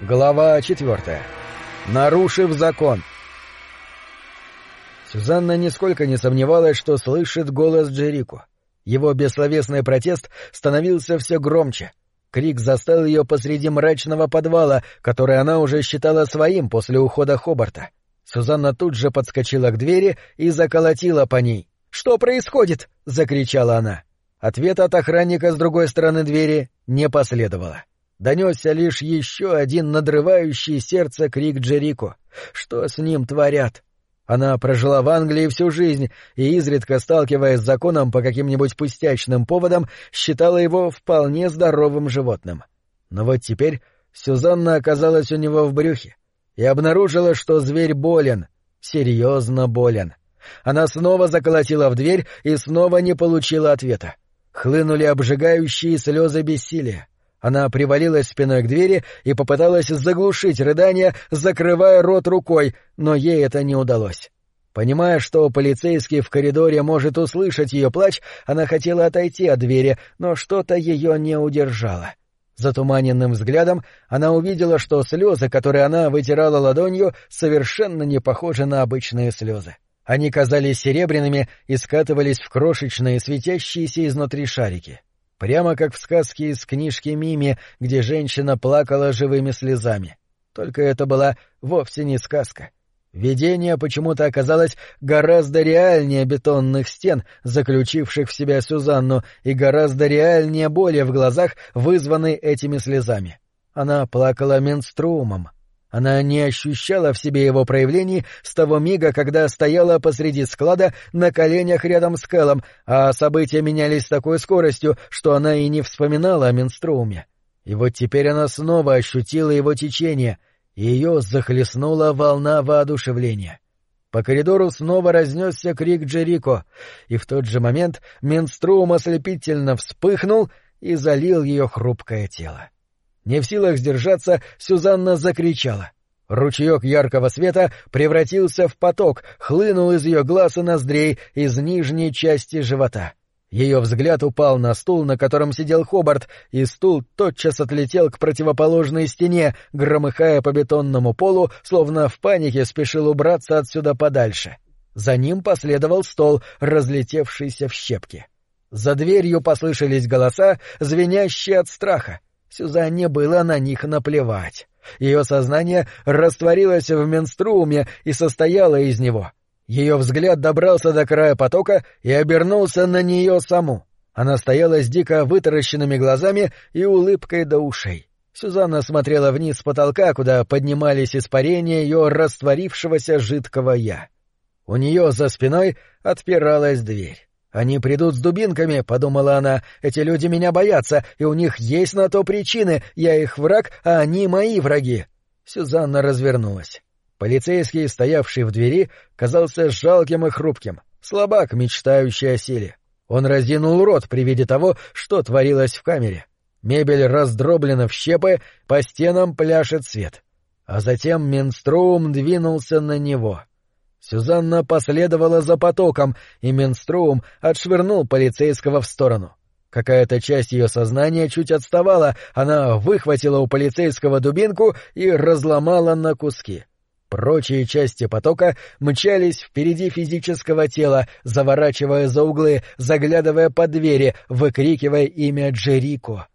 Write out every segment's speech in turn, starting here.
Глава четвертая. Нарушив закон. Сюзанна нисколько не сомневалась, что слышит голос Джерико. Его бессловесный протест становился все громче. Крик застал ее посреди мрачного подвала, который она уже считала своим после ухода Хобарта. Сюзанна тут же подскочила к двери и заколотила по ней. «Что происходит?» — закричала она. Ответа от охранника с другой стороны двери не последовало донесся лишь еще один надрывающий сердце крик Джерико. Что с ним творят? Она прожила в Англии всю жизнь и, изредка сталкиваясь с законом по каким-нибудь пустячным поводам, считала его вполне здоровым животным. Но вот теперь Сюзанна оказалась у него в брюхе и обнаружила, что зверь болен, серьезно болен. Она снова заколотила в дверь и снова не получила ответа. Хлынули обжигающие слезы бессилия. Она привалилась спиной к двери и попыталась заглушить рыдание, закрывая рот рукой, но ей это не удалось. Понимая, что полицейский в коридоре может услышать ее плач, она хотела отойти от двери, но что-то ее не удержало. Затуманенным взглядом она увидела, что слезы, которые она вытирала ладонью, совершенно не похожи на обычные слезы. Они казались серебряными и скатывались в крошечные, светящиеся изнутри шарики. Прямо как в сказке из книжки Мими, где женщина плакала живыми слезами. Только это была вовсе не сказка. Видение почему-то оказалось гораздо реальнее бетонных стен, заключивших в себя Сюзанну, и гораздо реальнее боли в глазах, вызванной этими слезами. Она плакала менструумом. Она не ощущала в себе его проявлений с того мига, когда стояла посреди склада на коленях рядом с Кэллом, а события менялись с такой скоростью, что она и не вспоминала о менструуме. И вот теперь она снова ощутила его течение, и ее захлестнула волна воодушевления. По коридору снова разнесся крик Джерико, и в тот же момент менструум ослепительно вспыхнул и залил ее хрупкое тело. Не в силах сдержаться, Сюзанна закричала. Ручеек яркого света превратился в поток, хлынул из ее глаз и ноздрей, из нижней части живота. Ее взгляд упал на стул, на котором сидел Хобарт, и стул тотчас отлетел к противоположной стене, громыхая по бетонному полу, словно в панике спешил убраться отсюда подальше. За ним последовал стол, разлетевшийся в щепки. За дверью послышались голоса, звенящие от страха. Сюзанне было на них наплевать. Ее сознание растворилось в менструуме и состояло из него. Ее взгляд добрался до края потока и обернулся на нее саму. Она стояла с дико вытаращенными глазами и улыбкой до ушей. Сюзанна смотрела вниз с потолка, куда поднимались испарения ее растворившегося жидкого «я». У нее за спиной отпиралась дверь. «Они придут с дубинками», — подумала она. «Эти люди меня боятся, и у них есть на то причины. Я их враг, а они мои враги». Сюзанна развернулась. Полицейский, стоявший в двери, казался жалким и хрупким, слабак, мечтающий о силе. Он разинул рот при виде того, что творилось в камере. Мебель раздроблена в щепы, по стенам пляшет свет. А затем Менстроум двинулся на него. Сюзанна последовала за потоком, и Менструум отшвырнул полицейского в сторону. Какая-то часть ее сознания чуть отставала, она выхватила у полицейского дубинку и разломала на куски. Прочие части потока мчались впереди физического тела, заворачивая за углы, заглядывая под двери, выкрикивая имя Джерико.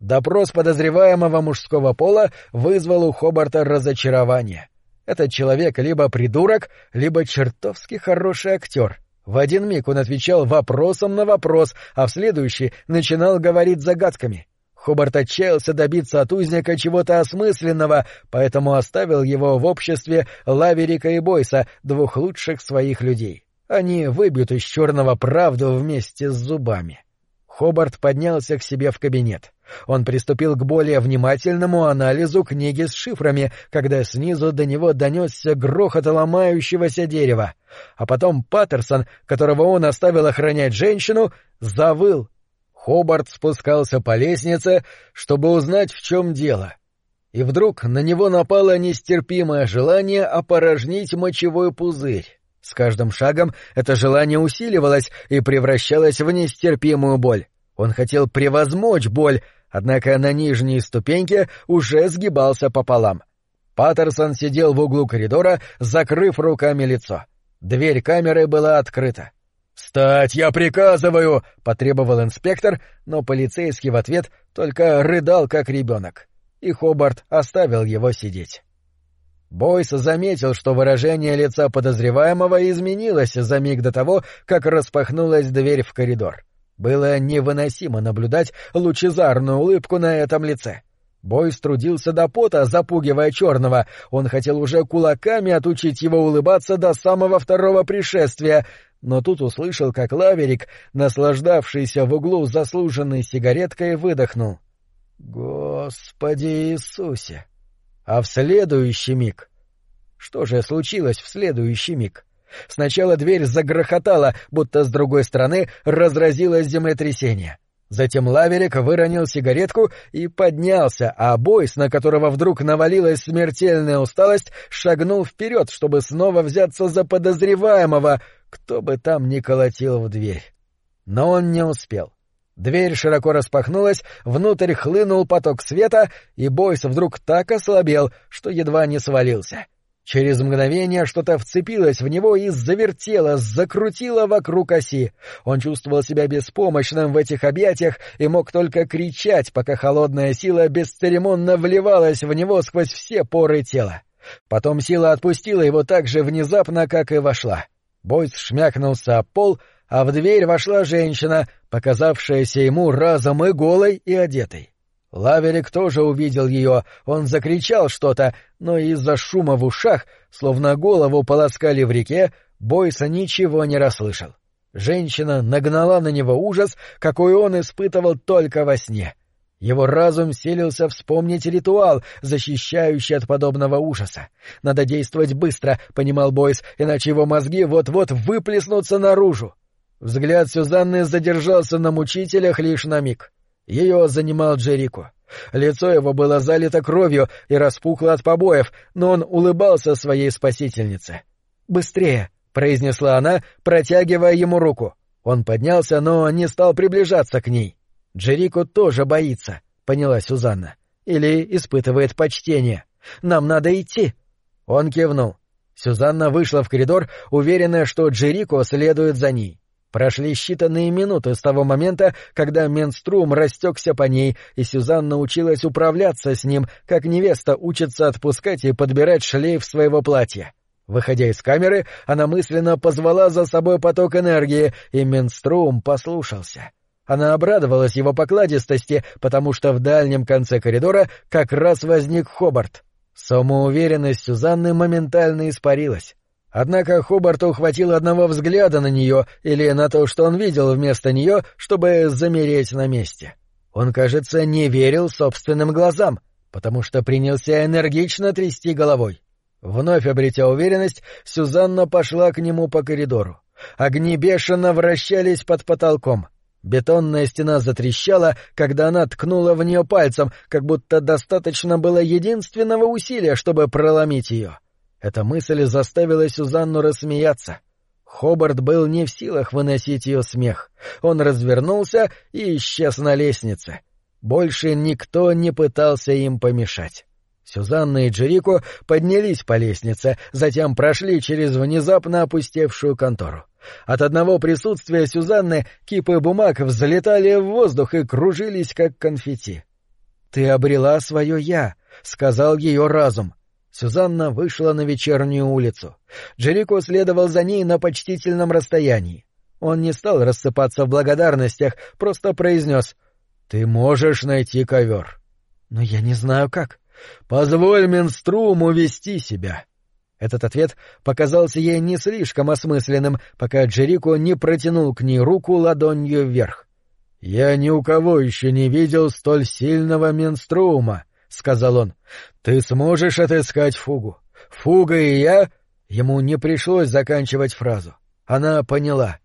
Допрос подозреваемого мужского пола вызвал у Хобарта разочарование. Этот человек либо придурок, либо чертовски хороший актер. В один миг он отвечал вопросом на вопрос, а в следующий начинал говорить загадками. Хобарт отчаялся добиться от узника чего-то осмысленного, поэтому оставил его в обществе Лаверика и Бойса, двух лучших своих людей. Они выбьют из черного правду вместе с зубами. Хобарт поднялся к себе в кабинет. Он приступил к более внимательному анализу книги с шифрами, когда снизу до него донесся грохот ломающегося дерева. А потом Паттерсон, которого он оставил охранять женщину, завыл. Хобарт спускался по лестнице, чтобы узнать, в чем дело. И вдруг на него напало нестерпимое желание опорожнить мочевой пузырь. С каждым шагом это желание усиливалось и превращалось в нестерпимую боль. Он хотел превозмочь боль, однако на нижней ступеньке уже сгибался пополам. Паттерсон сидел в углу коридора, закрыв руками лицо. Дверь камеры была открыта. «Встать, я приказываю!» — потребовал инспектор, но полицейский в ответ только рыдал, как ребенок. И Хобарт оставил его сидеть. Бойс заметил, что выражение лица подозреваемого изменилось за миг до того, как распахнулась дверь в коридор. Было невыносимо наблюдать лучезарную улыбку на этом лице. Бойс трудился до пота, запугивая черного. Он хотел уже кулаками отучить его улыбаться до самого второго пришествия, но тут услышал, как Лаверик, наслаждавшийся в углу заслуженной сигареткой, выдохнул. «Господи Иисусе!» А в следующий миг... Что же случилось в следующий миг? Сначала дверь загрохотала, будто с другой стороны разразилось землетрясение. Затем Лаверик выронил сигаретку и поднялся, а Бойс, на которого вдруг навалилась смертельная усталость, шагнул вперед, чтобы снова взяться за подозреваемого, кто бы там ни колотил в дверь. Но он не успел. Дверь широко распахнулась, внутрь хлынул поток света, и Бойс вдруг так ослабел, что едва не свалился. Через мгновение что-то вцепилось в него и завертело, закрутило вокруг оси. Он чувствовал себя беспомощным в этих объятиях и мог только кричать, пока холодная сила бесцеремонно вливалась в него сквозь все поры тела. Потом сила отпустила его так же внезапно, как и вошла. Бойс шмякнулся о пол, а в дверь вошла женщина, показавшаяся ему разом и голой, и одетой. Лаверик тоже увидел ее, он закричал что-то, но из-за шума в ушах, словно голову полоскали в реке, Бойса ничего не расслышал. Женщина нагнала на него ужас, какой он испытывал только во сне. Его разум селился вспомнить ритуал, защищающий от подобного ужаса. Надо действовать быстро, понимал Бойс, иначе его мозги вот-вот выплеснутся наружу. Взгляд Сюзанны задержался на мучителях лишь на миг. Ее занимал Джерико. Лицо его было залито кровью и распухло от побоев, но он улыбался своей спасительнице. «Быстрее!» — произнесла она, протягивая ему руку. Он поднялся, но не стал приближаться к ней. Джерико тоже боится, поняла Сюзанна. Или испытывает почтение. Нам надо идти. Он кивнул. Сюзанна вышла в коридор, уверенная, что Джерико следует за ней. Прошли считанные минуты с того момента, когда менструм растекся по ней, и Сюзанна училась управляться с ним, как невеста учится отпускать и подбирать шлейф своего платья. Выходя из камеры, она мысленно позвала за собой поток энергии, и менструм послушался. Она обрадовалась его покладистости, потому что в дальнем конце коридора как раз возник Хобарт. Самоуверенность Сюзанны моментально испарилась. Однако Хобарту хватило одного взгляда на нее или на то, что он видел вместо нее, чтобы замереть на месте. Он, кажется, не верил собственным глазам, потому что принялся энергично трясти головой. Вновь обретя уверенность, Сюзанна пошла к нему по коридору. Огни бешено вращались под потолком — Бетонная стена затрещала, когда она ткнула в нее пальцем, как будто достаточно было единственного усилия, чтобы проломить ее. Эта мысль заставила Сюзанну рассмеяться. Хобарт был не в силах выносить ее смех. Он развернулся и исчез на лестнице. Больше никто не пытался им помешать. Сюзанна и Джерико поднялись по лестнице, затем прошли через внезапно опустевшую контору. От одного присутствия Сюзанны кипы бумаг взлетали в воздух и кружились, как конфетти. «Ты обрела свое «я», — сказал ее разум. Сюзанна вышла на вечернюю улицу. Джерико следовал за ней на почтительном расстоянии. Он не стал рассыпаться в благодарностях, просто произнес «Ты можешь найти ковер». «Но я не знаю как». «Позволь Менструму вести себя». Этот ответ показался ей не слишком осмысленным, пока Джерико не протянул к ней руку ладонью вверх. — Я ни у кого еще не видел столь сильного менструма, — сказал он. — Ты сможешь отыскать фугу. Фуга и я... Ему не пришлось заканчивать фразу. Она поняла.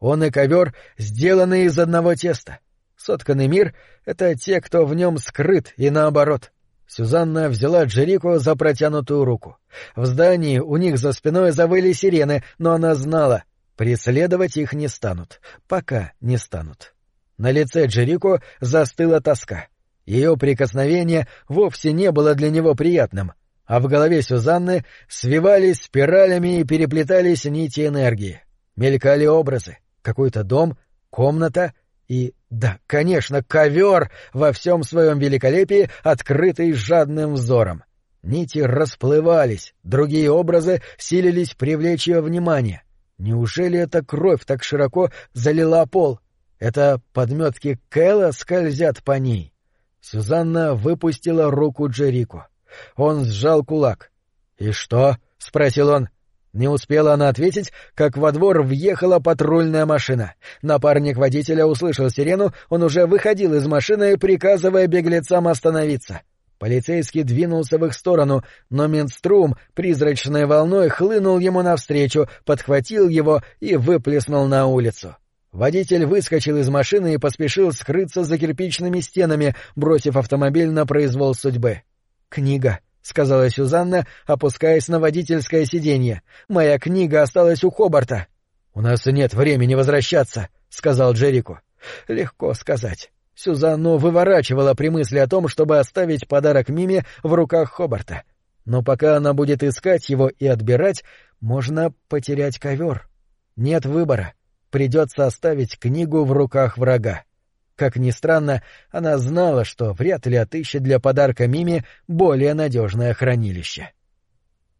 Он и ковер сделаны из одного теста. Сотканный мир — это те, кто в нем скрыт, и наоборот — Сюзанна взяла Джерико за протянутую руку. В здании у них за спиной завыли сирены, но она знала, преследовать их не станут, пока не станут. На лице Джерико застыла тоска. Ее прикосновение вовсе не было для него приятным, а в голове Сюзанны свивались спиралями и переплетались нити энергии. Мелькали образы, какой-то дом, комната и, да, конечно, ковер во всем своем великолепии, открытый жадным взором. Нити расплывались, другие образы силились привлечь ее внимание. Неужели эта кровь так широко залила пол? Это подметки Кэла скользят по ней. Сюзанна выпустила руку Джерику. Он сжал кулак. «И что?» — спросил он. Не успела она ответить, как во двор въехала патрульная машина. Напарник водителя услышал сирену, он уже выходил из машины, приказывая беглецам остановиться. Полицейский двинулся в их сторону, но Минструм призрачной волной хлынул ему навстречу, подхватил его и выплеснул на улицу. Водитель выскочил из машины и поспешил скрыться за кирпичными стенами, бросив автомобиль на произвол судьбы. «Книга», — сказала Сюзанна, опускаясь на водительское сиденье. «Моя книга осталась у Хобарта». «У нас нет времени возвращаться», — сказал Джерику. «Легко сказать». Сюзанну выворачивала при мысли о том, чтобы оставить подарок Миме в руках Хобарта. Но пока она будет искать его и отбирать, можно потерять ковер. Нет выбора. Придется оставить книгу в руках врага. Как ни странно, она знала, что вряд ли отыщет для подарка Миме более надежное хранилище.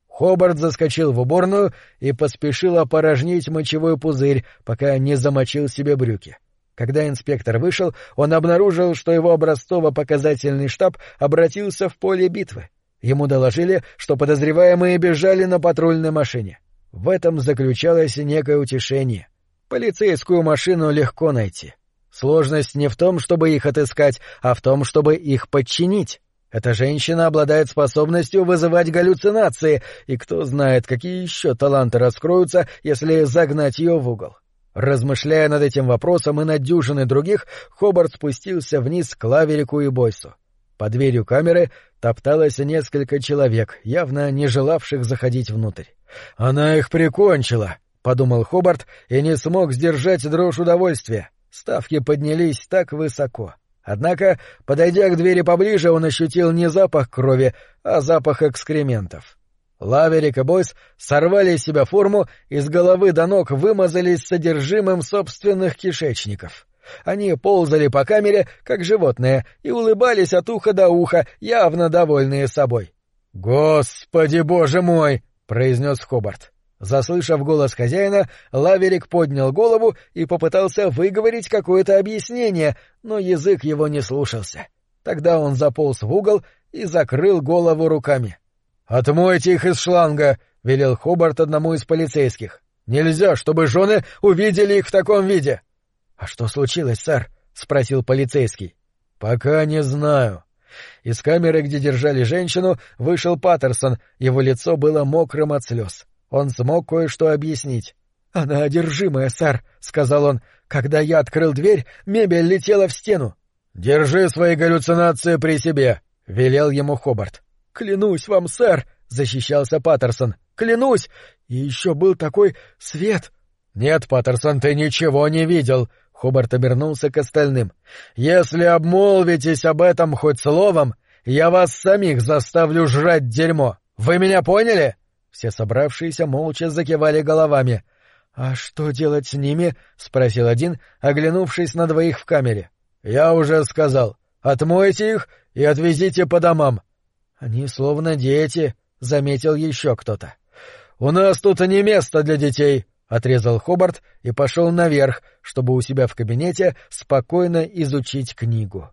Хобарт заскочил в уборную и поспешил опорожнить мочевой пузырь, пока не замочил себе брюки. — когда инспектор вышел, он обнаружил, что его образцово-показательный штаб обратился в поле битвы. Ему доложили, что подозреваемые бежали на патрульной машине. В этом заключалось некое утешение. Полицейскую машину легко найти. Сложность не в том, чтобы их отыскать, а в том, чтобы их подчинить. Эта женщина обладает способностью вызывать галлюцинации, и кто знает, какие еще таланты раскроются, если загнать ее в угол. Размышляя над этим вопросом и над дюжиной других, Хобарт спустился вниз к Лаверику и Бойсу. Под дверью камеры топталось несколько человек, явно не желавших заходить внутрь. «Она их прикончила!» — подумал Хобарт и не смог сдержать дрожь удовольствия. Ставки поднялись так высоко. Однако, подойдя к двери поближе, он ощутил не запах крови, а запах экскрементов. Лаверик и Бойс сорвали с себя форму и с головы до ног вымазались содержимым собственных кишечников. Они ползали по камере, как животные, и улыбались от уха до уха, явно довольные собой. «Господи боже мой!» — произнес Хобарт. Заслышав голос хозяина, Лаверик поднял голову и попытался выговорить какое-то объяснение, но язык его не слушался. Тогда он заполз в угол и закрыл голову руками. «Отмойте их из шланга», — велел Хобарт одному из полицейских. «Нельзя, чтобы жены увидели их в таком виде». «А что случилось, сэр?» — спросил полицейский. «Пока не знаю». Из камеры, где держали женщину, вышел Паттерсон, его лицо было мокрым от слез. Он смог кое-что объяснить. «Она одержимая, сэр», — сказал он. «Когда я открыл дверь, мебель летела в стену». «Держи свои галлюцинации при себе», — велел ему Хобарт. «Клянусь вам, сэр!» — защищался Паттерсон. «Клянусь! И еще был такой свет!» «Нет, Паттерсон, ты ничего не видел!» — Хобарт обернулся к остальным. «Если обмолвитесь об этом хоть словом, я вас самих заставлю жрать дерьмо! Вы меня поняли?» Все собравшиеся молча закивали головами. «А что делать с ними?» — спросил один, оглянувшись на двоих в камере. «Я уже сказал. Отмойте их и отвезите по домам. Они словно дети, — заметил еще кто-то. — У нас тут не место для детей, — отрезал Хобарт и пошел наверх, чтобы у себя в кабинете спокойно изучить книгу.